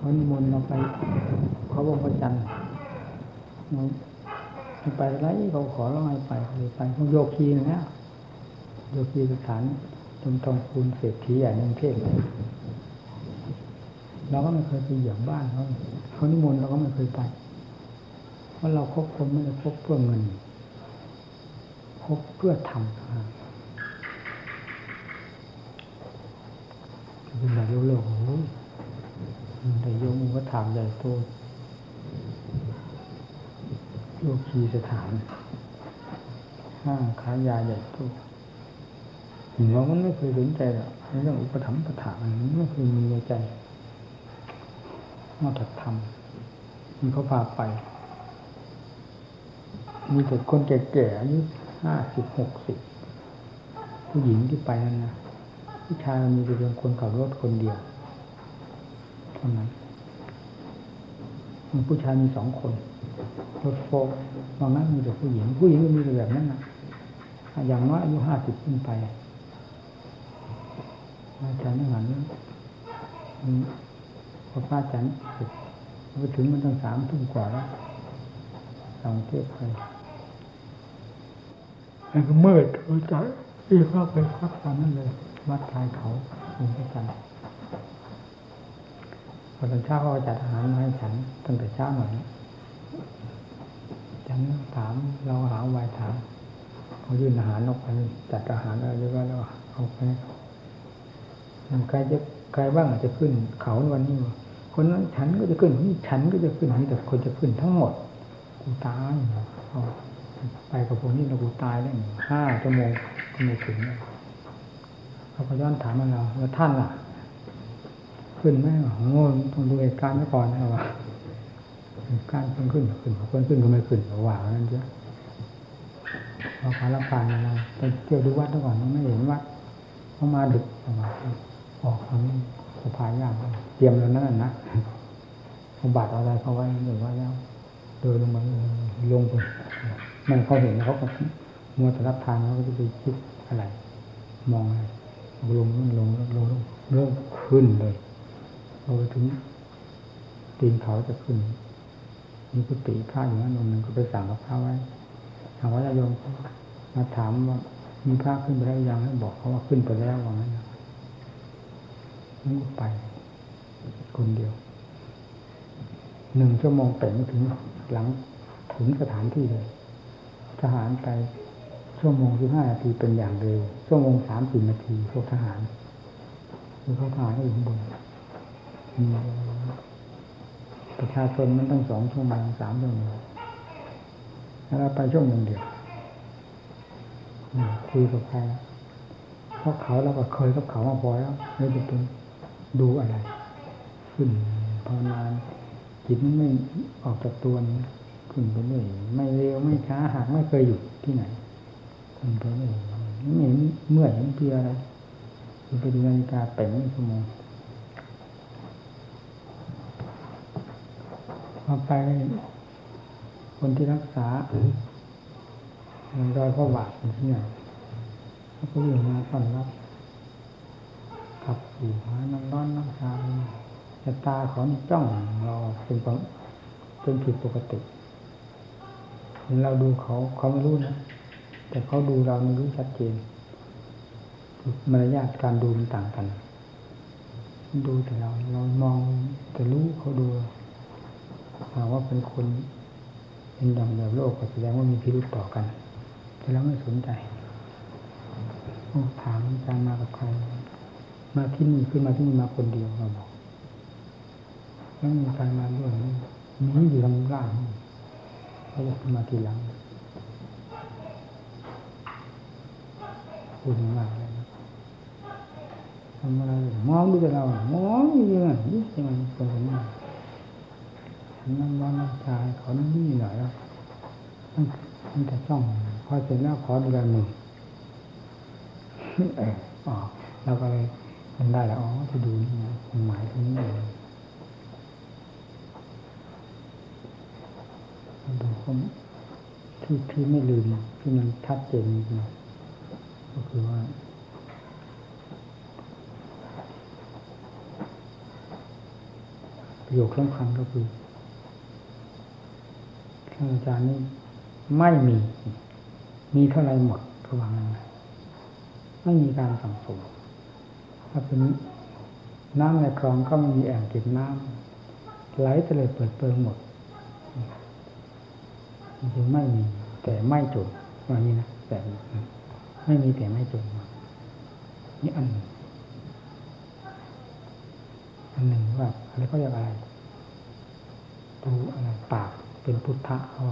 เขานิมนต์เราไปเขาบอกพระจันทร์เราไม่ไปไรเขาขอเราให้ไปเลยไปพวกโยคีนะเนี่ยโยคีสถานตรงตองคูณเศรษฐีใหญ่ในกรุงเทพเลยเราก็ไม่เคยไปเหยียบบ้านเขาเขานิมนต์เราก็ไม่เคยไป เพราะเราคบคนไม่ได้คบเพื่อเงินคบเพื่อทำนะเป็นแบบโลกโอ้ แต่โยมก็ถามใหญ่โตโลกีสถานห้างขายยาใหญ่โตเรามันไม่เคยสนใจหรอกเรื่องอุปถัมภ์ประถามันไม่เคยมีในใจนอกจากทำมันเขาพาไป มีแต่คนแก่ๆอายุห้าสิบหกสิบผู้หญิงที่ไปนั่นนะผู้ชายมีแต่เพียงคนขับรถคนเดียว เท่านั้นผู้ชายมีสองคนรถโฟล์นอกนั้นมีแต่ผู้หญิง ผู้หญิงก็มีแต่แบบนั้นนะอย่างน้อยอายุห้าสิบขึ้นไปอาจารย์นั่งหันพอพระอาจารย์ไปถึงมันตั้งสามทุ่มกว่าแล้วสองเทพไปแล้วก็มืดหัวใจรีบเข้าไปพักตอนนั้นเลย วัดทายเขาถึงพระจันทร์ พอตอนเช้าเขาจัดอาหารมาให้ฉันตั้งแต่เช้าหน่อยฉันถามเราหาวายถามเขายื่นอาหารออกไปจัดอาหารอะไรเยอยแล้วเอาไปให้เขาใครจะใครบ้างอาจจะขึ้น เขาในวันนี้คนนั้นฉันก็จะขึ้นนี่ฉันก็จะขึ้นนี่แต่คนจะขึ้นทั้งหมดกูตายเอาไปกับพวกนี้เรากูตายได้วห้าชั่วโมงก็ไม่ถึงเขาก็ย้อนถามมาเราแล้วท่านล่ะ ขึ้นไหมโอ้ต้องดูเหตุการณ์ไว้ก่อนนะว่าเหตุการณ์คนขึ้นขึ้นคนขึ้นก็ไม่ขึ้นว่านั่นเยอะพอพารับผ่านมาไปเที่ยวดูวัดก่อนไม่เห็นวัดเขามาดึกประมาณออกทางสะพายยากเตรียมแล้วนั่นนะเอาบัตรอะไรเขาไว้หรือว่าแล้วเดินลงมาลงไปมันเขาเห็นเขาก็มัวแต่รับทานเขาก็จะไปคิดอะไร มองอะไรลงลงลงลงเริ่มขึ้นเลย อไปถึงตีนเขาจะขึ้นมีกุฏิพระอยู่นั้นองค์หนึ่งก็ไปสั่งกับพระไว้ถามว่าญาโยมมาถามว่ามีพระขึ้นไปแล้วยังให้บอกเขาว่าขึ้นไปแล้วว่างั้นนั่นก็ไป คนเดียวหนึ่งชั่วโมงแต่ไม่ถึงหลังถึงสถานที่เลย ทหารไปชั่วโมงสิบห้านาทีเป็นอย่างเร็วชั่วโมงสามสิบนาทีพวกทหารคือเขาทหารก็อยู่ข้างบน ประชาชนมันต้องสองชั่วโมงสามชั่วโมงแล้วเราไปช่วโมงเดียวคุยกับใครเพราะเขาเราก็เคยกับเขามาพอแล้วไม่จะเป็นดูอะไร ขึ้นภาวนานจิตมันไม่ออกจากตัวนี้ขึ้นไปเรื่อยไม่เร็วไม่ช้าหากไม่เคยหยุดที่ไหนขึ้นไปเรื่อยไม่เห็นเมื่อยเห็นเพียอะไรไปดูนาฬิกาแต่งชั่วโมง พอไปคนที่รักษารอยพ่อบาทที่ไหนเขาก็อยู่มาต้อนรับขับสู่หาน้ำร้อนน้ำชาแต่ตาเขานี่จ้องเราเป็นเป็นผิดปกติ เราดูเขาเขาไม่รู้นะแต่เขาดูเรานี่รู้ชัดเจนมารยาทการดูมันต่างกัน ดูแต่เราเรามองแต่รู้เขาดู หากว่าเป็นคนเป็นอย่างแบบโลกก็แสดงว่ามีพิรุธต่อกัน แต่เราไม่สนใจถามการมากับใคร มาที่นี่ขึ้นมาที่นี่มาคนเดียวเราบอกแล้วมีใครมาด้วยมีอยู่ทางล่างเขาจะขึ้นมาทีหลังพูดมากเลยนะทำอะไรมองดูแต่เรามองอยู่ยังไงยิ่งยังไงคนคนนี้ นนั่งร้อนนั่งชายขอนั่งนี่หน่อยแล้วมันจะจ้องพอเสร็จแล้วขอดูแลหนึ่งเอออ๋อเราก็เลยมันได้แล้วอ๋อที่ดูนี่นะหมายตรงนี้เองดูคนที่ที่ไม่ลืมที่มันชัดเจนจริงก็คือว่าประโยคสำคัญก็คือ ท่านอาจารย์นี่ไม่มี มีเท่าไรหมดระวังนะไม่มีการสั่งสมถ้าเป็นน้ำในคลองก็ไม่มีแอ่งเก็บน้ำไหลทะเลเปิดเปิงหมดจริงไม่มีแต่ไม่จนว่านี้นะแต่ไม่มีแต่ไม่จนนี่อันหนึ่งอันหนึ่งว่าอะไรก็เรียกอะไรดูอะไรปาก เป็นพุทธะเขา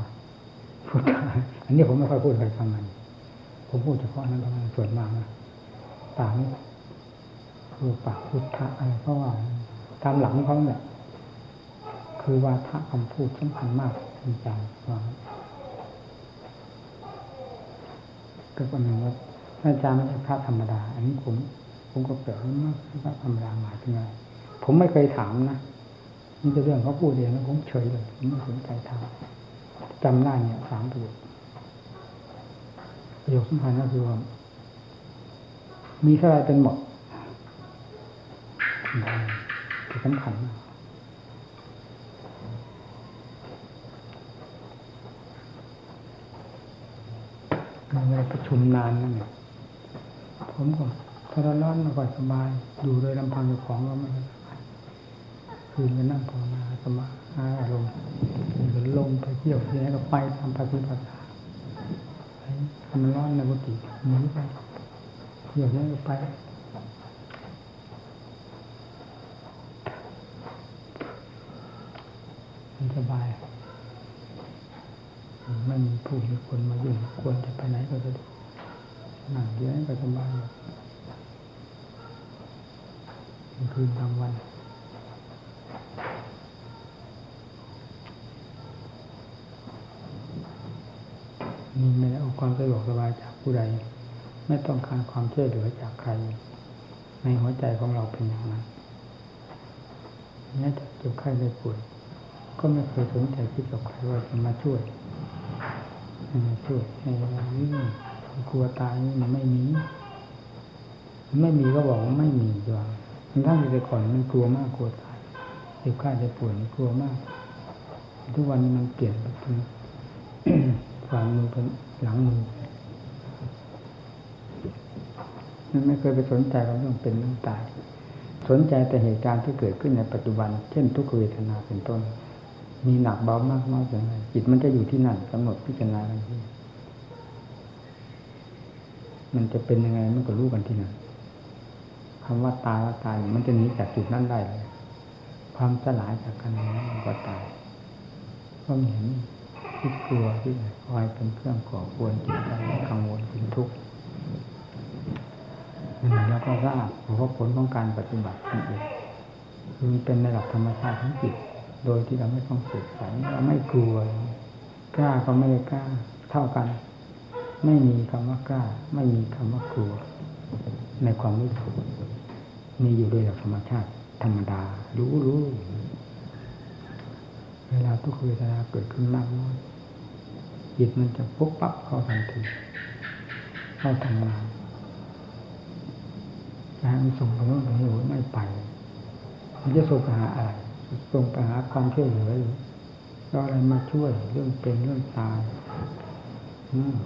พุทธะอันนี้ผมไม่ค่อยพูดใครฟังมันผมพูดเฉพาะนั้นเท่านั้นส่วนมากนะปากนี่คือปากพุทธะอะไรเพราะว่าตามหลังเขาเนี่ยคือวาทะคำพูดสำคัญมากในใจว่าก็ประมาณว่าอาจารย์ไม่ใช่พระธรรมดา อันนี้ผม ผมก็เปลี่ยนมาพระธรรมดาหมายถึงอะไรผมไม่เคยถามนะ นี่จะเรื่องเขาพูดเองแล้วผมเฉยเลยผมไม่สนใจถามจำได้เนี่ยสามประโยคประโยคสำคัญก็คือว่ามีเท่าไรเป็นหมดที่สำคัญมากเวลาประชุมนานนั่นเนี่ยผมก็ถ้าร้อนๆก็สบาย อยู่โดยลำพังอยู่ของก็ไม่ คืนก็นั่งภาวนาสมาหาอารมณ์ก็ลงไปเที่ยวที่ไหนก็ไปทำปฏิบัติทำร้อนในกุฏิหนีไปเที่ยวที่ไหนก็ไปมันสบายไม่มีผู้มีคนมายุ่งควรจะไปไหนก็สะดวกนั่งเยอะก็สบายคืนกลางวัน นี่ไม่ได้เอาความสะดวกสบายจากผู้ใด ไม่ต้องการความช่วยเหลือจากใคร ในหัวใจของเราเป็นอย่างนั้นแม้จะเจ็บไข้ได้ป่วยก็ไม่เคยสนใจคิดกับใครว่าจะมาช่วยมาช่วยในเวลานี้กลัวตายนี่มันไม่มีไม่มีก็บอกว่าไม่มีดีกว่าทั้งที่แต่ก่อนมันกลัวมากกลัวตายเจ็บไข้ได้ป่วยกลัวมาก ทุกวันมันเปลี่ยนไปเป็น ฝ่ามือเป็นหลังมือมันไม่เคยไปสนใจเรื่องเป็นเรื่องตาย สนใจแต่เหตุการณ์ที่เกิดขึ้นในปัจจุบัน เช่น ทุกขเวทนาเป็นต้น มีหนักเบามากน้อยอย่างไรจิตมันจะอยู่ที่นั่นกำหนดพิจารณาทันทีมันจะเป็นยังไงมันก็รู้กันที่นั่นคำว่าตายว่าตายมันจะหนีจากจุดนั้นได้เลยความสลายจากกันนั้นมันก็ตายก็เห็น ที่กลัวที่คอยเป็นเครื่องก่อควรจิตใจกังวลเป็นทุกข์แล้วก็ทราบเพราะผลของการปฏิบัตินั่นเองคือมันเป็นในหลักธรรมชาติของจิต โดยที่เราไม่ต้องสืบสายเราไม่กลัวกล้าก็ไม่ได้กล้าเท่ากัน ไม่มีคำว่ากล้า ไม่มีคำว่ากลัว ในความรู้สึกมีอยู่โดยหลักธรรมชาติ ธรรมดา รู้รู้เวลาทุกเวลาเกิดขึ้นมากน้อย จิตมันจะปุ๊บปั๊บเข้าทันทีเข้าทำงานนะมันส่งไปโน่นไปนี่ไม่ไปมันจะส่งไปหาอะไรส่งไปหาความช่วยเหลือหรือก็อะไรมาช่วยเรื่องเป็นเรื่องตาย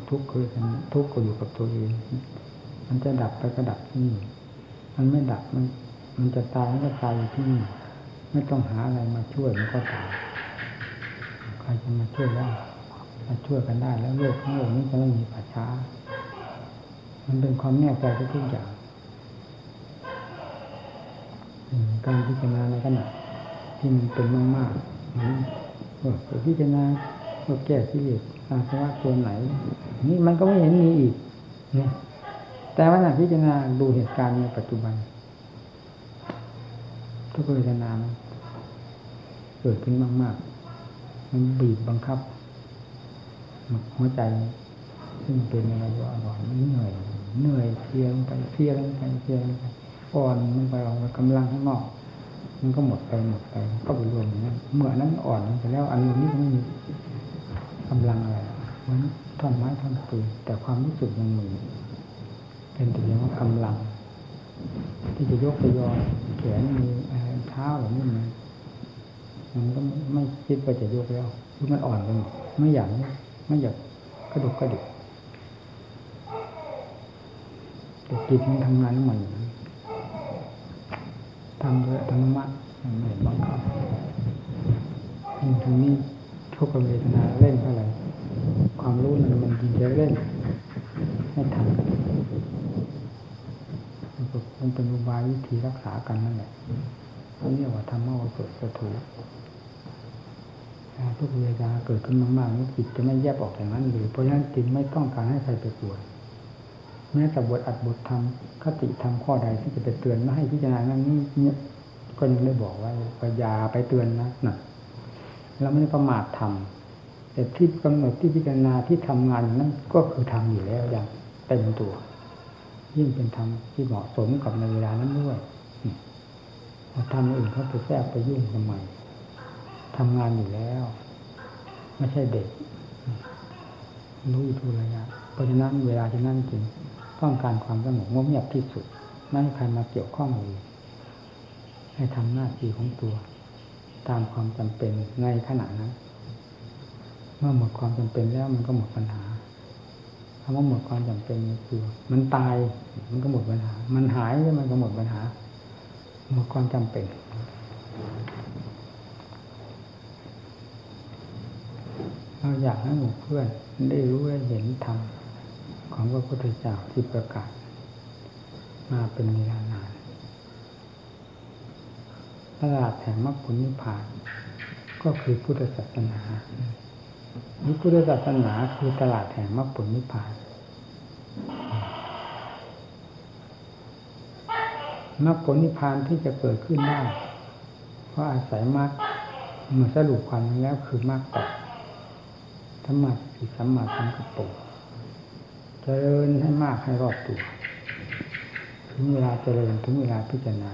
ทุกข์คือทุกข์ก็อยู่กับตัวเอง มันจะดับไปก็ดับที่นี่มันไม่ดับมัน มันจะตายมันก็ตายอยู่ที่นี่ไม่ต้องหาอะไรมาช่วยมันก็ตายใครจะมาช่วยได้ มาช่วยกันได้แล้วโลกทั้งโลกนี้จะไม่มีป่าช้า มันเป็นความแน่ใจทุกอย่าง การพิจารณาในขณะที่มันเป็นมากๆมันพิจารณาว่าแก้ที่เหลืออาสวะตัวไหน นี่มันก็ไม่เห็นมีอีกเนี่ยแต่ว่าพิจารณาดูเหตุการณ์ในปัจจุบัน ทุกเวทนาเกิดขึ้นมาก ๆ มันบีบบังคับ หัวใจ ซึ่งเป็นอะไรก็อ่อนเหนื่อยเหนื่อยเพียงไปเพียงไปเพียงไปอ่อนมันไปออกกำลังข้างนอก มันก็หมดไปหมดไปก็ไปรวมอย่างนั้นเมื่อนั้นอ่อนไปแล้วอารมณ์นี้ไม่มีกำลังอะไรเหมือนท่อนไม้ท่อนปืนแต่ความรู้สึกยังมีเป็นแต่เพียงว่ากำลัง ที่จะยกไปยอแขนมีเท้าหรือนี่มันมันก็ไม่คิดว่าจะยกแล้วคือมันอ่อนไปหมดไม่อยาก ไม่อยากกระดุกกระดิกแต่จิตมันทำงานของมันอยู่ทำดยอัตโนมัติมันไม่บังคับยิ่งตรงนี้ทุกขเวทนาเล่นเท่าไหร่ความรู้มันมันยิงจะเล่นไม่ทันมันเป็นอุบายวิธีรักษากันนั่นแหละเรียกว่าธรรมะวสุสถู ทุกเวลาเกิดขึ้นมากๆนี่จิตจะไม่แยบออกอย่างนั้นเลยเพราะฉะนั้นจิตไม่ต้องการให้ใครไปกวนแม้แต่บทอัดบทธรรมคติธรรมข้อใดที่จะไปเตือนไม่ให้พิจารณานั่นนี่เนี่ยก็ยังได้บอกว่าอย่าไปเตือนนะน่ะเราไม่ได้ประมาททำแต่ที่กำหนดที่พิจารณาที่ทำงานนั้นก็คือทำอยู่แล้วอย่างเต็มตัว ยิ่งเป็นธรรมที่เหมาะสมกับในเวลานั้นด้วยมาทำอื่นเขาไปแทรกไปยุ่งทำไม ทำงานอยู่แล้ว ไม่ใช่เด็กรู้อยู่ทุกระยะเพราะฉะนั้นเวลาที่นั่นจริงต้องการความสงบงเงียบที่สุด ไม่ให้ใครมาเกี่ยวข้องเลยให้ทำหน้าที่ของตัว ตามความจำเป็นในขณะนั้น เมื่อหมดความจำเป็นแล้วมันก็หมดปัญหาคำว่าหมดความจำเป็นคือ มันตายมันก็หมดปัญหา มันหายแล้วมันก็หมดปัญหา หมดความจำเป็น เราอยากให้หมู่เพื่อนได้รู้ได้เห็นธรรมของพระพุทธเจ้าที่ประกาศ มาเป็นเวลานานตลาดแห่งมรรคผลนิพพาน ก็คือพุทธศาสนานี่พุทธศาสนาคือตลาดแห่งมรรคผลนิพพานมรรคผลนิพพานที่จะเกิดขึ้นได้เพราะอาศัยมรรคเมื่อสรุปความแล้วคือมรรคแปด ธรรมะสิสัมมาสังกัปปะเจริญให้มากให้รอบตัวถึงเวลาเจริญถึงเวลาพิจารณา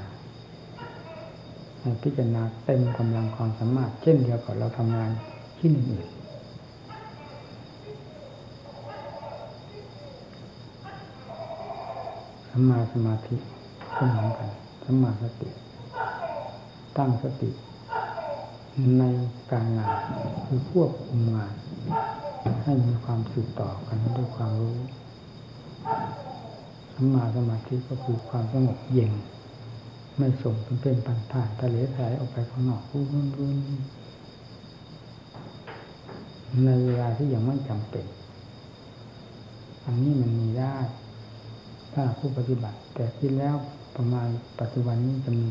ให้พิจารณาเต็มกำลังความสามารถ เช่นเดียวกับเราทำงานที่อื่นสัมมาสมาธิก็เหมือนกันสัมมาสติ ตั้งสติ ในการงานคือควบคุมงานให้มีความสืบต่อกันด้วยความรู้สัมมาสมาธิก็คือความสงบเย็น ไม่ส่งเป็นเป็นปันผ่านทะเลทลายออกไปข้างนอกรุ่นรุ่นในเวลาที่ยังไม่จำเป็น อันนี้มันมีได้ ถ้าผู้ปฏิบัติ แต่ที่แล้วประมาณปัจจุบันนี้จะมี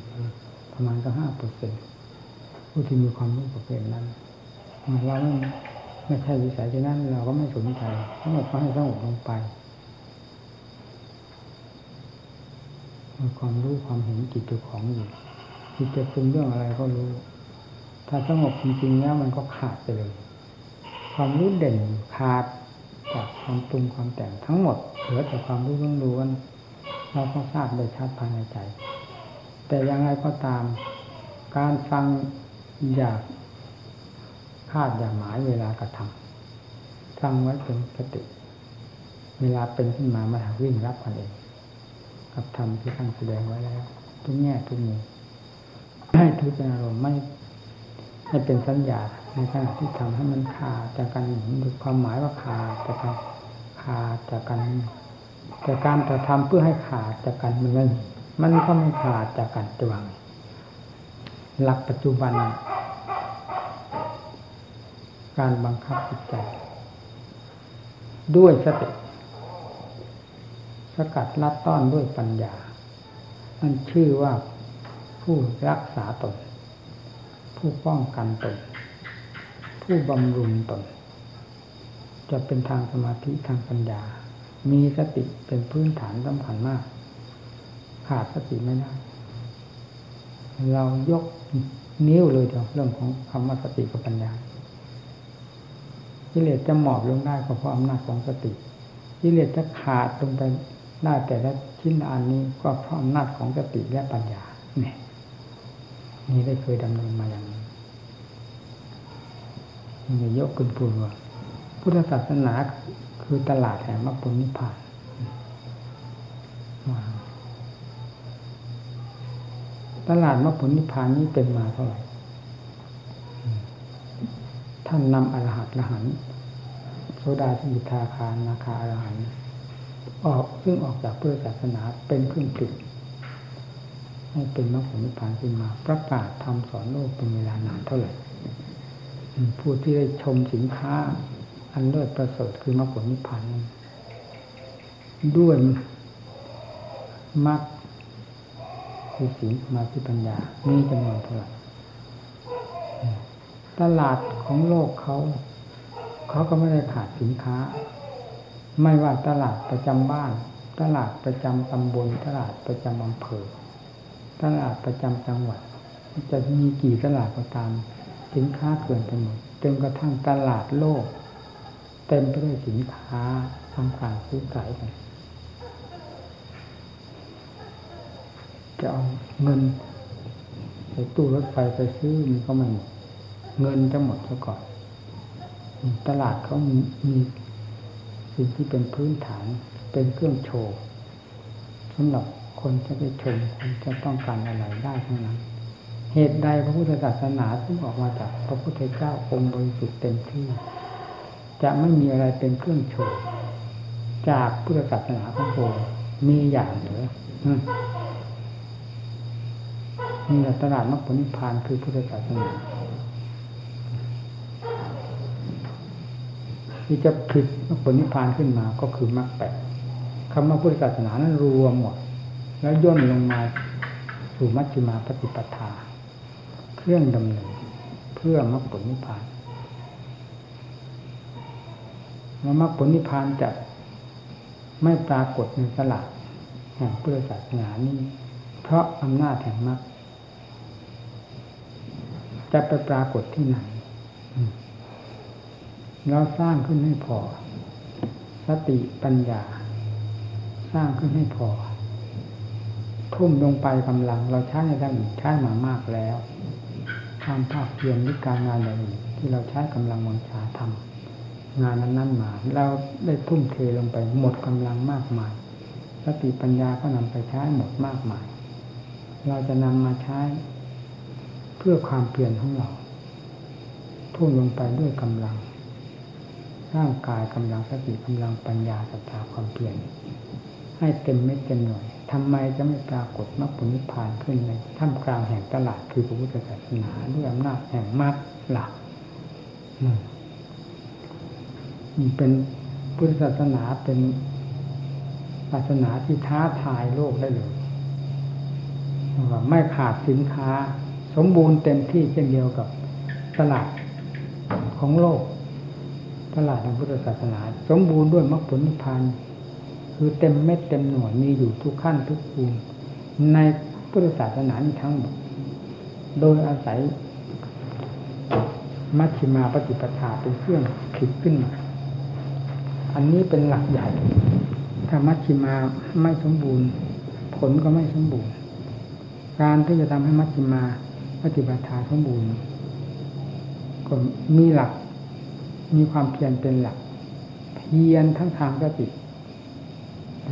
ประมาณก็ห้าเปอร์เซ็นต์ ผู้ที่มีความรู้ประเภทนั้นเราไม่ไม่ใช่วิสัยที่นั้น เราก็ไม่สนใจทั้งหมดก็ให้สงบลงไปมีความรู้ความเห็นจิตตัวของอยู่จิตจะปรุงเรื่องอะไรก็รู้ ถ้าสงบจริงๆแล้วมันก็ขาดไปเลย ความรู้เด่นขาดจากความปรุงความแต่งทั้งหมดเหลือแต่ความรู้ล้วนๆเราก็ทราบได้ชัดภายในใจ แต่ยังไงก็ตาม การฟัง อยากคาดอย่าหมายเวลากระทำฟังไว้เป็นสติ เวลาเป็นขึ้นมามาวิ่งรับกันเอง กับธรรมที่ท่านแสดงไว้แล้ว ทุกแง่ทุกมุมให้ทุกอารมณ์ไม่ให้เป็นสัญญาในขณะที่ทำให้มันขาดจากกันดูความหมายว่าขาดจากกันขาดจากกันแต่การจะทำเพื่อให้ขาดจากกันมันไม่มันก็ไม่ขาดจากกันจะวาง หลักปัจจุบัน การบังคับจิตใจ ด้วยสติสกัดลัดต้อนด้วยปัญญา นั่นชื่อว่าผู้รักษาตน ผู้ป้องกันตน ผู้บำรุงตน จะเป็นทางสมาธิทางปัญญา มีสติเป็นพื้นฐานสำคัญมาก ขาดสติไม่ได้ เรายกนิ้วเลยเดียวเรื่องของคำว่าสติกับปัญญากิเลสจะหมอบลงได้ก็เพราะอำนาจของสติกิเลสจะขาดลงไปได้แต่ละชิ้นอันนี้ก็เพราะอำนาจของสติและปัญญาเนี่ยนี่ได้เคยดำเนินมาอย่างนี้นี่ยกขึ้นพูดว่าพุทธศาสนาคือตลาดแห่งมรรคผลนิพพาน ตลาดมรรคผลนิพพานนี้เป็นมาเท่าไหร่ท่านนำอรหัตละหันโสดาสกิทาคานาคาอรหันต์ออกซึ่งออกจากเพุทธศาสนาเป็นเครื่องผลิตให้เป็นมรรคผลนิพพานขึ้นมา ประกาศทำสอนโลกเป็นเวลานานเท่าไหร่ผู้ที่ได้ชมสินค้า อันเลิศประเสริฐคือมรรคผลนิพพานนั้นด้วยมรรค คือศีลสมาธิปัญญามีจำนวนเท่าไหร่ตลาดของโลกเขา เขาก็ไม่ได้ขาดสินค้า ไม่ว่าตลาดประจำบ้าน ตลาดประจำตำบล ตลาดประจำอำเภอ ตลาดประจำจังหวัด จะมีกี่ตลาดก็ตาม สินค้าเกินไปหมดจนกระทั่งตลาดโลก เต็มไปด้วยสินค้าทำการซื้อขายกัน จะเอาเงินใส่ตู้รถไฟไปซื้อมันก็ไม่หมดเงินจะหมดซะก่อน ตลาดเขามีมีสิ่งที่เป็นพื้นฐานเป็นเครื่องโชว์สำหรับคนจะไปชมคนจะต้องการอะไรได้ทั้งนั้น เหตุใดพระพุทธศาสนาซึ่งออกมาจากพระพุทธเจ้าองค์บริสุทธิ์เต็มที่ จะไม่มีอะไรเป็นเครื่องโชว์จากพุทธศาสนาของพระองค์มีอย่างเหรือ มมีแต่ตลาดมรรคผลนิพพานคือพุทธศาสนาที่จะผิดมรรคผลนิพพานขึ้นมาก็คือมรรคแปดคำว่าพุทธศาสนานั้นรวมหมด แล้วย่นลงมาสู่มัชฌิมาปฏิปทา เครื่องดำเนินเพื่อมรรคผลนิพพานแล้วมรรคผลนิพพานจะไม่ปรากฏในตลาดแห่งพุทธศาสนานี้ เพราะอำนาจแห่งมรรค จะไปปรากฏที่ไหนเราสร้างขึ้นให้พอ สติปัญญา สร้างขึ้นให้พอ ทุ่มลงไปกำลัง เราใช้ในด้านอื่นใช้มามากแล้วความภาคเพียรหรือการงานอย่างอื่นที่เราใช้กำลังวังชาทำงานนั้นๆมาเราได้ทุ่มเทลงไปหมดกำลังมากมาย สติปัญญาก็นำไปใช้หมดมากมาย เราจะนำมาใช้ เพื่อความเปลี่ยนของเราทุ่มลงไปด้วยกำลัง ร่างกายกำลังสติกำลังปัญญาศรัทธาความเปลี่ยน ให้เต็มเม็ดเต็มหน่วยทำไมจะไม่ปรากฏมรรคผลนิพพานขึ้นในท่ามกลางแห่งตลาดคือพระพุทธศาสนาด้วยอำนาจแห่งมรรคหลักนี่เป็นพุทธศาสนาเป็นศาสนาที่ท้าทายโลกได้เลยว่าไม่ขาดสินค้า สมบูรณ์เต็มที่เช่นเดียวกับตลาดของโลก ตลาดของพุทธศาสนา สมบูรณ์ด้วยมรรคผลนิพพานคือเต็มเม็ดเต็มหน่วยมีอยู่ทุกขั้นทุกภูมิในพุทธศาสนานี้ทั้งหมด โดยอาศัยมัชฌิมาปฏิปทาเป็นเครื่องผิดขึ้นมาอันนี้เป็นหลักใหญ่ ถ้ามัชฌิมาไม่สมบูรณ์ ผลก็ไม่สมบูรณ์ การที่จะทำให้มัชฌิมา ปฏิปทาสมบูรณ์ก็มีหลัก มีความเพียรเป็นหลัก เพียรทั้งทางสติ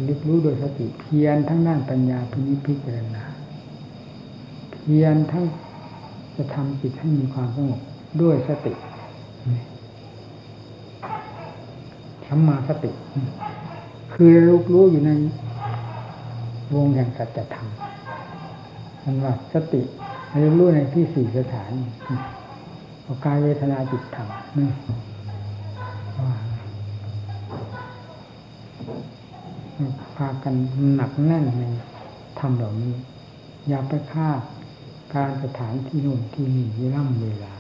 ลึกรู้โดยสติเพียรทั้งด้านปัญญาพินิจพิจารณาเพียรทั้งจะทำจิตให้มีความสงบด้วยสติสัมมาสติ คือรู้รู้อยู่ในวงแห่งสัจธรรมมันว่าสติ รู้รู้ในที่สี่สถานกายเวทนาจิตธรรมนี่พากันหนักแน่นในธรรมเหล่านี้ อย่าไปฆ่าการสถานที่นู่นที่นี่เวล่ำเวลา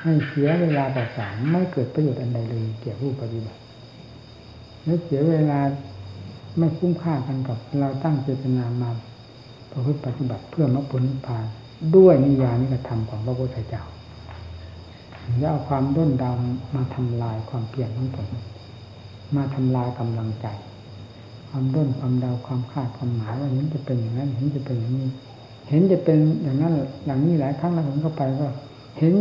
ให้เสียเวลาต่างๆไม่เกิดประโยชน์อันใดเลยเกี่ยวกับปฏิบัติและเสียเวลาไม่คุ้มค่ากันกับเราตั้งเจตนามาประพฤติปฏิบัติเพื่อมรรคผลนิพพาน ด้วยนิยานิกระทำของพระพุทธเจ้าอย่าเอาความด้นดำมาทำลายความเปลี่ยนของตนมาทำลายกำลังใจ ความด้นความดาวความคาดความหมายว่าเห็นจะเป็นอย่างนั้นเห็นจะเป็นอย่างนี้ เห็นจะเป็นอย่างนั้นอย่างนี้หลายครั้งแล้วผมก็ไปก็เห็น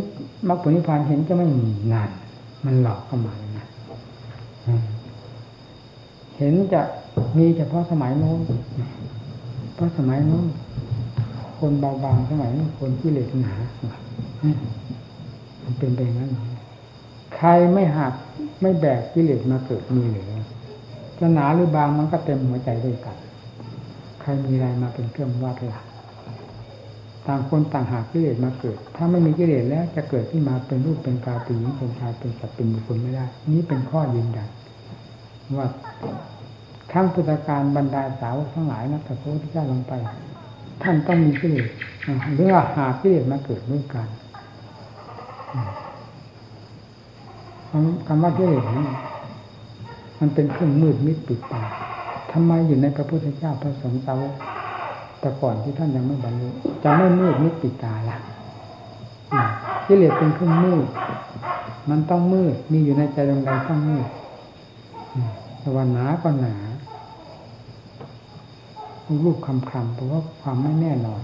มรรคผลนิพพานเห็นจะไม่มีนานมันหลอกเข้ามาเลยนะเห็นจะมีเฉพาะสมัยโน้นเพราะสมัยโน้น คนเบาบางสมัยนี้คนที่เหล็กหนามันเป็นไปงั้น ใครไม่หักไม่แบกกิเลสมาเกิดมีหรือจะหนาหรือบางมันก็เต็มหัวใจด้วยกัน ใครมีอะไรมาเป็นเครื่องวัดล่ะต่างคนต่างหากกิเลสมาเกิด ถ้าไม่มีกิเลสแล้วจะเกิดขึ้นมาเป็นรูปเป็นกาเป็นหญิงเป็นชายเป็นสัตว์เป็นบุคคลไม่ได้ นี้เป็นข้อยืนยันว่าทั้งพุทธการบรรดาสาวทั้งหลายนักพระพุทธเจ้าลงไป ท่านต้องมีกิเลสหรือว่าหากิเลสมาเกิดด้วยกันคำว่ากิเลสนี่มันเป็นเครื่องมืดมิดปิดตาทำไมอยู่ในพระพุทธเจ้าพระสงฆ์สาวกแต่ก่อนที่ท่านยังไม่บรรลุจะไม่มืดมิดปิดตาล่ะกิเลสเป็นเครื่องมืด มันต้องมืด มีอยู่ในใจดวงใดต้องมืดแต่ว่าหนาก็หนา รูปคำคำเพราะว่าความไม่แน่นอน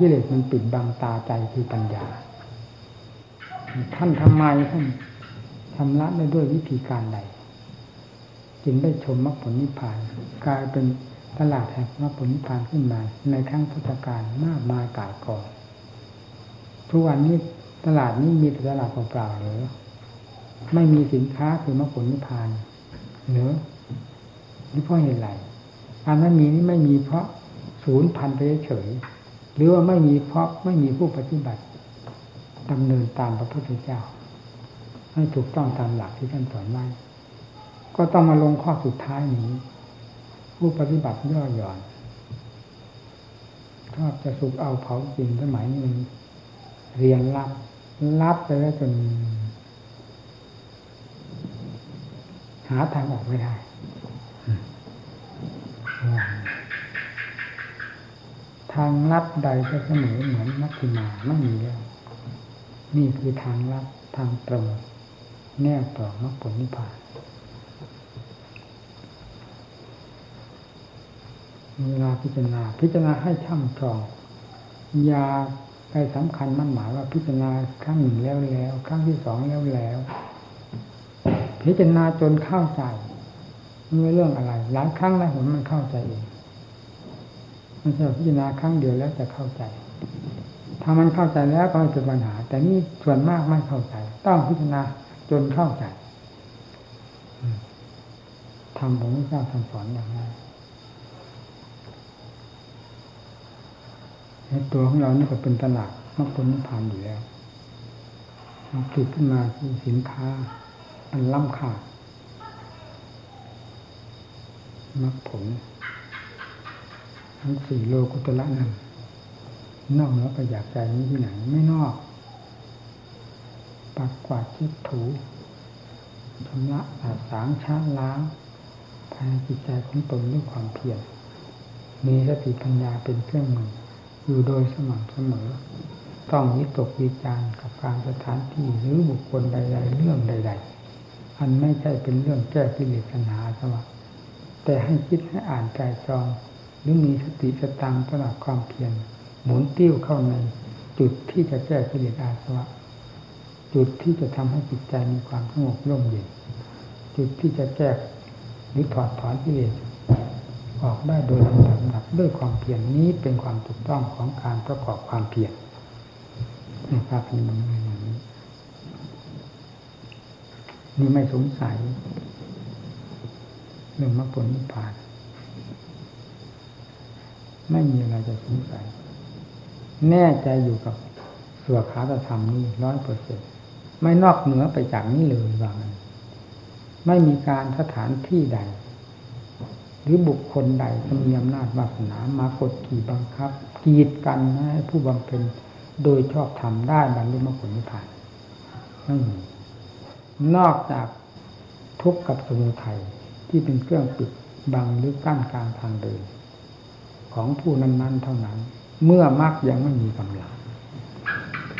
กิเลสมันปิดบังตาใจคือปัญญา ท่านทำไมท่านทำละได้ด้วยวิธีการใดจึงได้ชมมรรคผลนิพพานกลายเป็นตลาดแห่งมรรคผลนิพพานขึ้นมา ในครั้งพุทธกาลมากมายกายกองทุกวันนี้ตลาดนี้มีตลาดเปล่าๆหรือไม่มีสินค้าคือมรรคผลนิพพานเนื้อนี่เพราะเหตุไร อันนั้นมีนี่ไม่มีเพราะศูนย์พันไปเฉย หรือว่าไม่มีเพราะไม่มีผู้ปฏิบัติดำเนินตามพระพุทธเจ้า ให้ถูกต้องตามหลักที่ท่านสอนไว้ก็ต้องมาลงข้อสุดท้ายนี้ ผู้ปฏิบัติย่อหย่อนชอบจะสุกเอาเผากินสมัยนี้เรียนรับรับไปแล้วจน หาทางออกไม่ได้ ทางลัดใดจะเสมอเหมือนนักขีมาไม่มีแล้วนี่คือทางลัดทางตรงแน่ต่อมรรคผลนิพพานเวลาพิจารณา พิจารณาให้ช่ำชองยาไปสำคัญมั่นหมายว่าพิจารณาครั้งหนึ่งแล้วแล้วครั้งที่สองแล้วแล้ว พิจารณาจนเข้าใจ ไม่เรื่องอะไร หลายครั้งแล้วผมมันเข้าใจเองม่ใช่พิจารณาครั้งเดียวแล้วจะเข้าใจ ถ้ามันเข้าใจแล้วก็ไม่เป็นปัญหา แต่นี่ส่วนมากไม่เข้าใจ ต้องพิจารณาจนเข้าใจทำของพระเจ้าท่านสอนอย่างนั้นในตัวของเรานี่ก็เป็นตลาดมรรคผลนิพพานอยู่แล้วผลิตขึ้นมาคือสินค้า อันล้ำค่า มรรคผล ทั้งสี่โลกุตละนั่นนอกเหนือไปอยากใจนี้ที่ไหนไม่นอก ปัดกวาดเช็ดถูชำระอาสางชาล้างภายในจิตใจของตนด้วยความเพียรมีสติปัญญาเป็นเครื่องมืออยู่โดยสม่ำเสมอ ต้องวิตกวิจารกับการสถานที่หรือบุคคลใด ๆ เรื่องใด ๆ อันไม่ใช่เป็นเรื่องแก้กิเลสปัญหาสวะ แต่ให้คิดให้อ่านใจจองหรือมีสติสตังตลอดความเพียรหมุนติ้วเข้าในจุดที่จะแก้กิเลสอาสวะ จุดที่จะทำให้จิตใจมีความสงบร่มเย็นจุดที่จะแก้หรือถอดถอนกิเลสออกได้โดยลำดับด้วยความเพียรนนี้เป็นความถูกต้องของการประกอบความเพียรนี่ครับเป็นอย่างนี้นี่ไม่สงสัย เรื่องมรรคผลนิพพาน ไม่มีอะไรจะสงสัยแน่ใจอยู่กับส่วนขาธรรมนี่ร้อยเปอร์เซ็นไม่นอกเหนือไปจากนี้เลยว่างันไม่มีการสถานที่ใด หรือบุคคลใดจะมีอำนาจวาสนามากดขี่บังคับ กีดกันให้ผู้บำเพ็ญโดยชอบทำได้บรรลุมรรคผลนิพพานไม่มีนอกจากทุกข์กับสมุทัย ที่เป็นเครื่องปิดบังหรือกั้นกลางทางเดิน ของผู้นั้นๆเท่านั้น เมื่อมรรคยังไม่มีกำลัง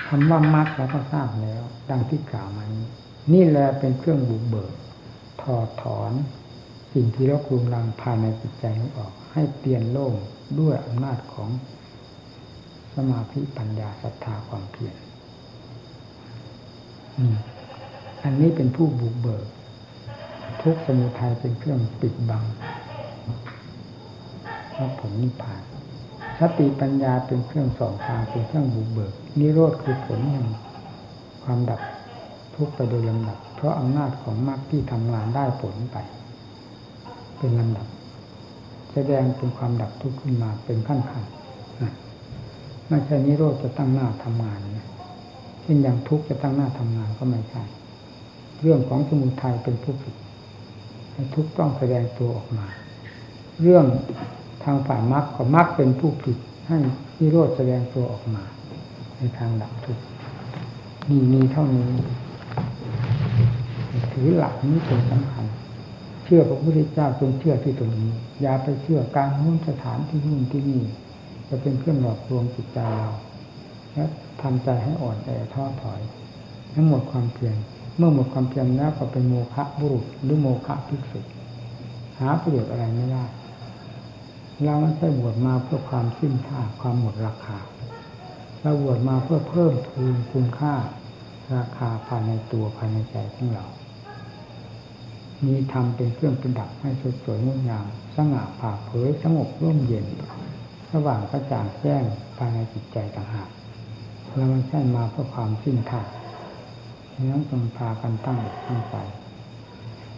คำว่ามรรคเราก็ทราบแล้ว ดังที่กล่าวมานี้นี่แหละเป็นเครื่องบุกเบิกถอดถอนสิ่งที่รบกวนรังภายในจิตใจนี้ออก ให้เปลี่ยนโล่งด้วยอำนาจของสมาธิปัญญาศรัทธาความเพียรอันนี้เป็นผู้บุกเบิก ทุกสมุทัยเป็นเครื่องปิดบังพระผลนิพพานสติปัญญาเป็นเครื่องส่องทางเป็นเครื่องบุกเบิกนิโรธคือผลแห่งความดับทุกไปโดยลำดับ เพราะอำนาจของมรรคที่ทำงานได้ผลไป เป็นลำดับ แสดงเป็นความดับทุกข์ขึ้นมาเป็นขั้นขั้นไม่ใช่นิโรธจะตั้งหน้าทำงานนะเช่นอย่างทุกข์จะตั้งหน้าทำงานก็ไม่ใช่เรื่องของสมุทัยเป็นผู้ผิด ทุกต้องแสดงตัวออกมา เรื่องทางฝ่ายมรรคก็มรรคเป็นผู้ผิดให้นิโรธแสดงตัวออกมา ในทางดับทุกข์นี่มีเท่านี้ถือหลักนี้เป็นสำคัญ เชื่อพระพุทธเจ้าจงเชื่อที่ตรงนี้ อย่าไปเชื่อการนู่นสถานที่นู่นที่นี่ จะเป็นเครื่องหลอกลวงจิตใจเราและทำใจให้อ่อนแอท้อถอย ทั้งหมดความเพียร เมื่อหมดความเพียรแล้วก็เป็นโมฆะบุรุษหรือโมฆะภิกษุหาประโยชน์อะไรไม่ได้เราไม่ใช่บวชมาเพื่อความสิ้นค่าความหมดราคาเราบวชมาเพื่อเพิ่มพูนคุณค่า ราคาภายในตัวภายในใจของเรา มีธรรมเป็นเครื่องประดับให้สดสวยงดงามสง่าผ่าเผยสงบร่มเย็นสว่างกระจ่างแจ้งภายในจิตใจต่างหากเราไม่ใช่มาเพื่อความสิ้นค่า นั้นจงพากันตั้งตั้งใจ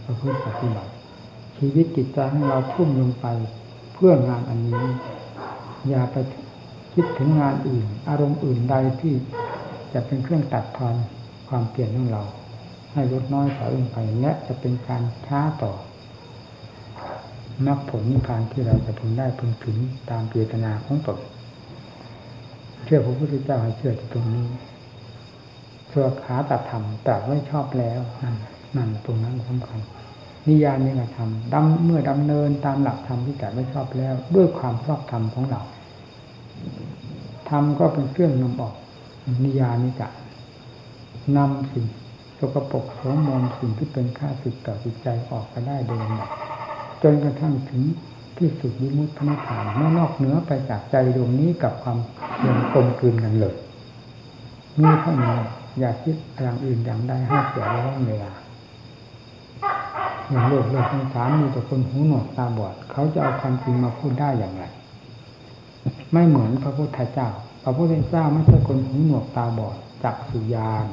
ประพฤติปฏิบัติชีวิตจิตใจของเราทุ่มลงไปเพื่องานอันนี้ อย่าไปคิดถึงงานอื่น อารมณ์อื่นใดที่จะเป็นเครื่องตัดทอนความเปลี่ยนของเรา ให้ลดน้อยถอยลงไปและจะเป็นการช้าต่อมรรคผลนิพพานที่เราจะพึงได้พึงถึงตามเจตนาของตนเชื่อพระพุทธเจ้าให้เชื่อที่ตรงนี้ เชื่อขาตัดธรรมแต่ไม่ชอบแล้วนั่นนั่นตรงนั้นสำคัญนิยานนี่กระทำดำเมื่อดำเนินตามหลักธรรมที่แต่ไม่ชอบแล้ว ด้วยความชอบธรรมของเราธรรมก็เป็นเครื่องนำออก นิยานิจะนำสิ่งสกปรกโสมมสิ่งที่เป็นค่าสึกต่อจิตใจออกไปได้โดยลำดับจนกระทั่งถึงที่สุดวิมุตตินิพพานไม่นอกเหนือไปจากใจดวงนี้กับความเพียงกลมกลืนกันเลยนี่เท่านี้ อย่าคิดอย่างอื่นอย่างใดให้เสียระวเวลาอย่างโลกโลกสงสารมีแต่คนหูหนวกตาบอด เขาจะเอาความจริงมาพูดได้อย่างไร ไม่เหมือนพระพุทธเจ้า พระพุทธเจ้าไม่ใช่คนหูหนวกตาบอดจักสุยาน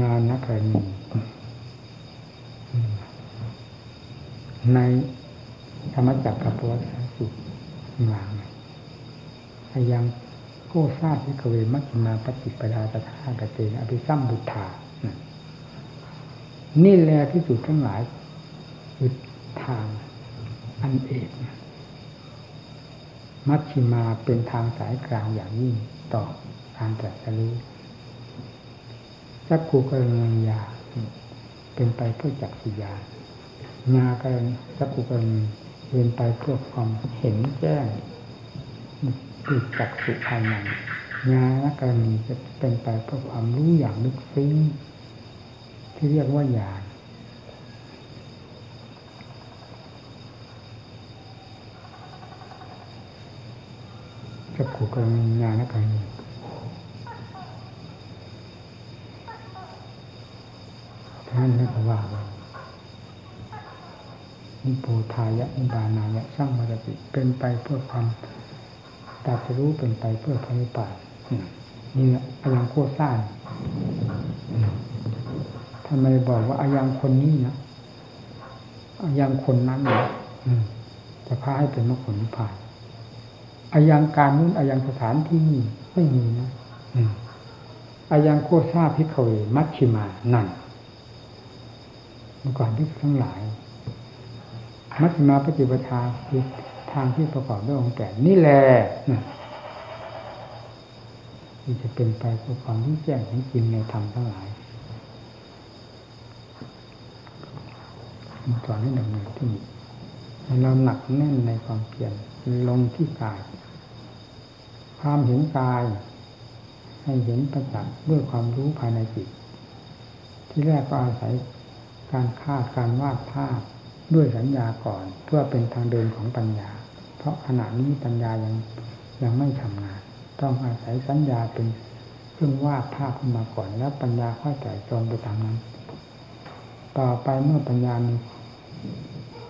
งานนักเรียนในธรรมจักรกับวัตสุงางพยายาม โกซาทิกเวมัคิมาปฏิปดาตถากเตนอภิสัมบุทธานี่แหละที่สุดทั้งหลายคือทางอันเอกมัชชิมาเป็นทางสายกลางอย่างยิ่งต่อการตรัสรู้จักขูกรณียาเป็นไปเพื่อจักสุญาญาการจักขูกรณีเป็นไปเพื่อความเห็นแจ้ง ติดจักสุภายในญาณกรณีจะเป็นไปเพื่อความรู้อย่างลึกซึ้งที่เรียกว่าญาณจักขูกรณีญาณกรณีท่านไม่ก็ว่านิโพทายะนิบานายะสร้างมรติเป็นไปเพื่อความ ตาจะรู้เป็นไปเพื่อพระนิพพานนี่แหละอายังโคซ่านทำไมบอกว่าอายังคนนี้นะอายังคนนั้นเนี่ยจะพาให้เป็นมรรคผลนิพพานอายังกาลนู้นอายังสถานที่นี่ไม่มีนะอะยังโข สา ภิกขะเวมัชฌิมานั่นดูก่อนภิกษุทั้งหลาย มัชฌิมาปฏิปทาคือ ทางที่ประกอบด้วยองค์แปดนี่แหละที่จะเป็นไปเพื่อความรู้แจ้งเห็นจริงในธรรมทั้งหลายสอนให้ดำเนินที่นี่เราหนักแน่นในความเพียรลงที่กาย ความเห็นกาย ให้เห็นประจักษ์ด้วยความรู้ภายในจิต ที่แรกก็อาศัยการคาดการวาดภาพ ด้วยสัญญาก่อน เพื่อเป็นทางเดินของปัญญา เพราะขณะนี้ปัญญายังยังไม่ทำงานต้องอาศัยสัญญาเป็นเครื่องวาดภาพขึ้นมาก่อน แล้วปัญญาค่อยไต่ตรงไปตามนั้น ต่อไปเมื่อปัญญามี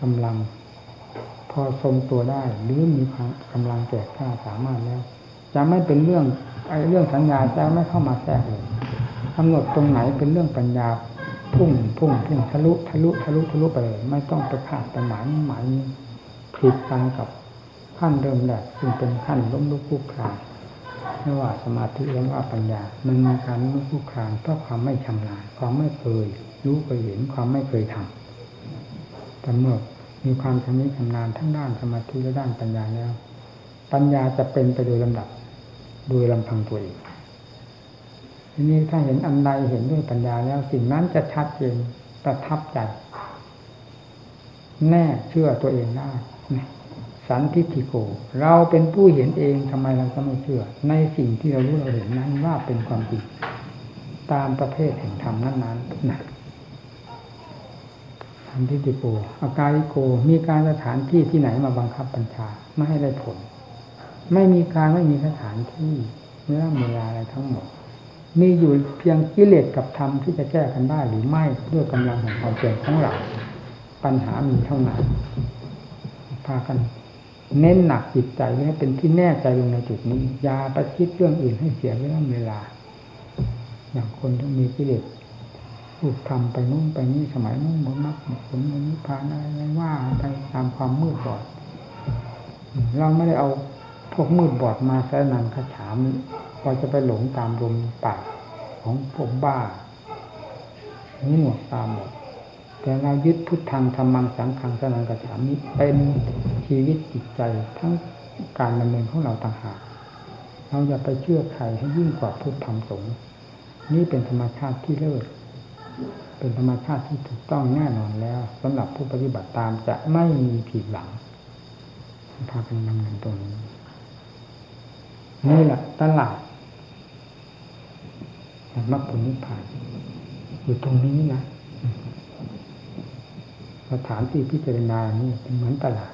กำลัง พอทรงตัวได้หรือมีกำลังแก่กล้าสามารถแล้ว จะไม่เป็นเรื่องไอ้เรื่องสัญญาจะไม่เข้ามาแทรกเลยถ้ำหนดตรงไหนเป็นเรื่องปัญญา พุ่งพุ่งพุ่งทะลุทะลุทะลุทะลุไปเลยไม่ต้องไปขาดไปหมายหมายผิดกันกับขั้นเดิมแหละซึ่งเป็นขั้นล้มลุกคลุกคลานไม่ว่าสมาธิหรือว่าปัญญา มันมีการล้มลุกคลุกคลานเพราะความไม่ชำนาญความไม่เคย รู้เคยเห็นความไม่เคยทำแต่เมื่อมีความชำนิชำนาญทั้งด้านสมาธิและด้านปัญญาแล้ว ปัญญาจะเป็นไปโดยลำดับ โดยลำพังตัวเอง ทีนี้ถ้าเห็นอันใดเห็นด้วยปัญญาแล้วสิ่งนั้นจะชัดเจนประทับใจ แน่เชื่อตัวเองได้สันทิฏฐิโก เราเป็นผู้เห็นเองทำไมเราจะไม่เชื่อ ในสิ่งที่เรารู้เราเห็นนั้นว่าเป็นความจริงตามประเภทแห่งธรรมนั้นๆนะสันทิฏฐิโก อาการิโก มีการสถานที่ที่ไหนมาบังคับบัญชาไม่ให้ได้ผล ไม่มีการไม่มีสถานที่เมื่อเวลาอะไรทั้งหมด มีอยู่เพียงกิเลสกับธรรมที่จะแก้กันได้หรือไม่ด้วยกำลังของความเพียรของเราปัญหามีเท่านั้นพากัน เน้นหนักจิตใจให้เป็นที่แน่ใจลงในจุดนี้อย่าไปคิดเรื่องอื่นให้เสียเวลาเวลา อย่างคนที่มีกิเลสผูกทำไปนู่นไปนี่สมัยนู้นหมดนักหมดผลมดนิพพานอะไรว่าไปตามความมืดบอด เราไม่ได้เอาพวกมืดบอดมาแสนันขฉาม พอจะไปหลงตามลมปากของพวกบ้านี่หมดตามหมด แต่เรายึดพุทธังธรรมังสังขังสนังกระฉามนี้เป็นชีวิตจิตใจทั้งการดำเนินของเราต่างหากเราอย่าไปเชื่อใครให้ยิ่งกว่าพุทธธรรมสงฆ์นี่เป็นธรรมชาติที่เลิศเป็นธรรมชาติที่ถูกต้องแน่นอนแล้วสำหรับผู้ปฏิบัติตามจะไม่มีผิดหลังพากันดำเนินตรงนี้นี่แหละตลาด มรรคผลนิพพานอยู่ตรงนี้นะสถานที่พิจารณานี่เป็นเหมือนตลาด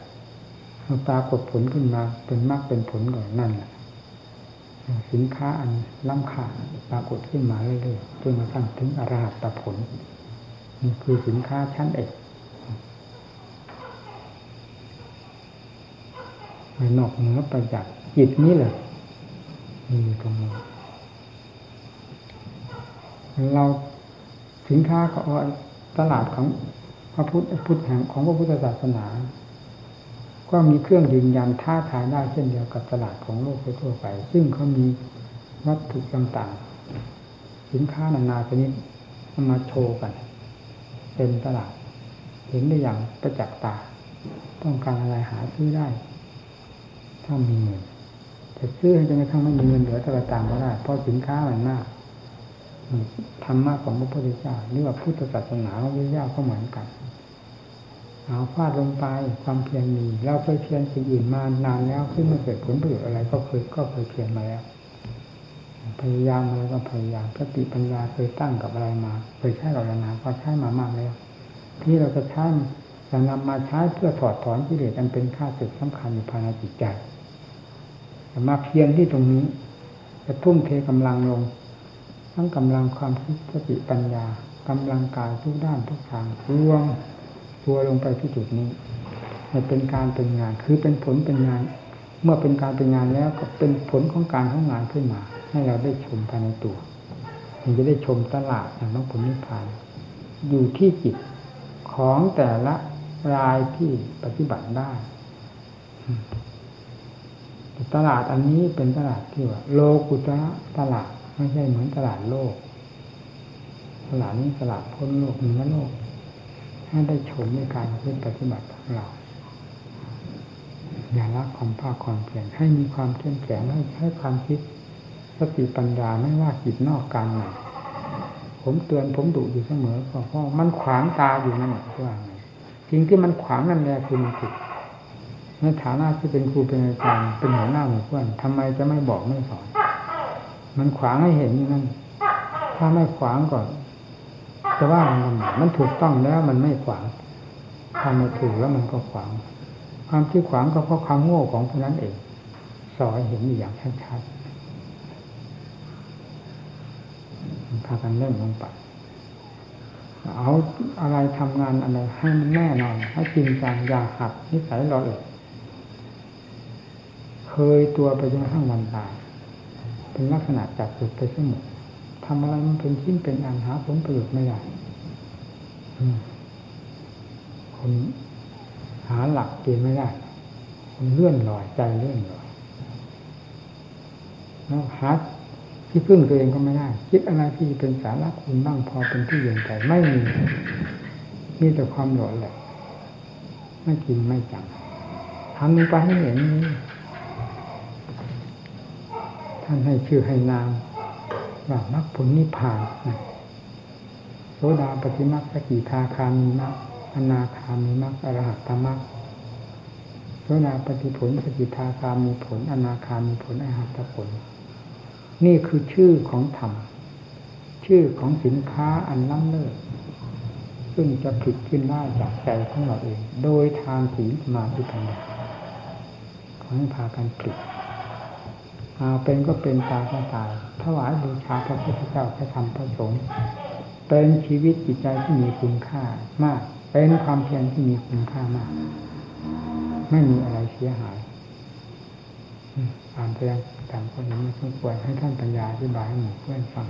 ปรากฏผลขึ้นมาเป็นมรรคเป็นผลก่อนนั่นแหละสินค้าอันล้ำค่าปรากฏขึ้นมาเรื่อยๆจนมาตั้งถึงอรหัตผลนี่คือสินค้าชั้นเอกไม่นอกเหนือประจักษ์จิตนี้เลยมีตรงนี้ เราสินค้าก็ตลาดของพระพุทธพุทธแห่งของพระพุทธศาสนา ก็มีเครื่องยืนยันท้าทายได้เช่นเดียวกับตลาดของโลกทั่วไป ซึ่งเขามีวัตถุต่างๆสินค้านานาชนิดมาโชว์กัน เป็นตลาด เห็นได้อย่างประจักษ์ตา ต้องการอะไรหาซื้อได้ ถ้ามีเงินจะซื้อจนกระทั่งไม่มีเงินเหลือตะต่างก็ได้เพราะสินค้ามันมาก ธรรมะของพระพุทธเจ้าหรือว่าพุทธศาสนาของพระเจ้าก็เหมือนกัน เอาฟาดลงไปความเพียรมีเราเคยเพียรสิ่งอื่นมานานแล้วขึ้นมาเกิดผลประโยชน์อะไร ก็เคยก็เคยเพียรมาแล้ว พยายามอะไรก็พยายามสติปัญญาเคยตั้งกับอะไรมา เคยใช้กับอะไรมาก็ใช้มามากแล้ว ที่เราจะใช้จะนำมาใช้เพื่อถอดถอนกิเลสอันเป็นค่าศึกสำคัญอยู่ภายในจิตใจมาเพียรที่ตรงนี้จะทุ่มเทกำลังลง ทั้งกำลังความคิดสติปัญญากำลังกายทุกด้านทุกทางรวมตัวลงไปที่จุดนี้มันเป็นการเป็นงาน คือเป็นผลเป็นงาน เมื่อเป็นการเป็นงานแล้วก็เป็นผลของการของงานขึ้นมา ให้เราได้ชมภายในตัวมันจะได้ชมตลาดอย่างน้องผลนิพพาน อยู่ที่จิตของแต่ละรายที่ปฏิบัติได้ ตลาดอันนี้เป็นตลาดที่ว่า โลกุตระตลาด ไม่ใช่เหมือนตลาดโลก ตลาดนี้ตลาดพ้นโลกเหนือโลกให้ได้ชมในการปฏิบัติของเรา อย่าละความภาคความเพียรให้มีความเข้มแข็งให้ให้ความคิดสติปัญญาไม่ว่าจิตนอกการไหนผมเตือนผมดุอยู่เสมอเพราะมันขวางตาอยู่นั่นแหละว่าไงสิ่งที่มันขวางนั่นแหละคือมันผิดในฐานะที่เป็นครูเป็นอาจารย์เป็นหัวหน้าหมู่เพื่อนทำไมจะไม่บอกไม่สอน มันขวางให้เห็นนั่นถ้าไม่ขวางก่อนจะว่ามันทำไมมันถูกต้องแล้วมันไม่ขวางทำมาถูกแล้วมันก็ขวาง ความที่ขวางก็เพราะความโง่ของผู้นั้นเองสอนเห็นอย่างชัดๆพากันเล่นลงไปเอาอะไรทำงานอะไรให้มันแน่นอนให้จริงจังอย่าหักนิสัยเราเองเคยตัวไปจนกระทั่งวันตาย เป็นลักษณะจับจุดไปสมุทททำอะไรมันเป็นชิ้นเป็นอันหาผลประโยชน์ไม่ได้คนหาหลักเกณฑ์ไม่ได้คนเลื่อนลอยใจเลื่อนลอยแล้วหาที่พึ่งตัวเองก็ไม่ได้ คิดอะไรที่เป็นสาระคุณบ้างพอเป็นที่เย็นใจไม่มีมีแต่ความหลอนแหละไม่จริงไม่จังทำลงไปให้เห็นนี้ ท่านให้ชื่อให้นามว่ามรรคผลนิพพานนะโสดาปฏิมรรคสกิทาคามีมรรคอนาคามีมรรคอรหัตตมรรคโสดาปฏิผลสกิทาคามีผล อนาคามีผลอรหัตตผล นี่คือชื่อของธรรม ชื่อของสินค้าอันล้ำเลิศซึ่งจะผลิตขึ้นได้จากใจของเราเอง โดยทางศีลสมาธิปัญญาขอให้พากันผลิต เอาเป็นก็เป็นตายก็ตายถวายบูชาพระพุทธเจ้าพระธรรมพระสงฆ์เป็นชีวิตจิตใจที่มีคุณค่ามาก เป็นความเพียรที่มีคุณค่ามาก ไม่มีอะไรเสียหายอ่านแสดงตามคนนี้ไม่สมควรให้ท่านปัญญาอธิบายให้หมู่เพื่อนฟัง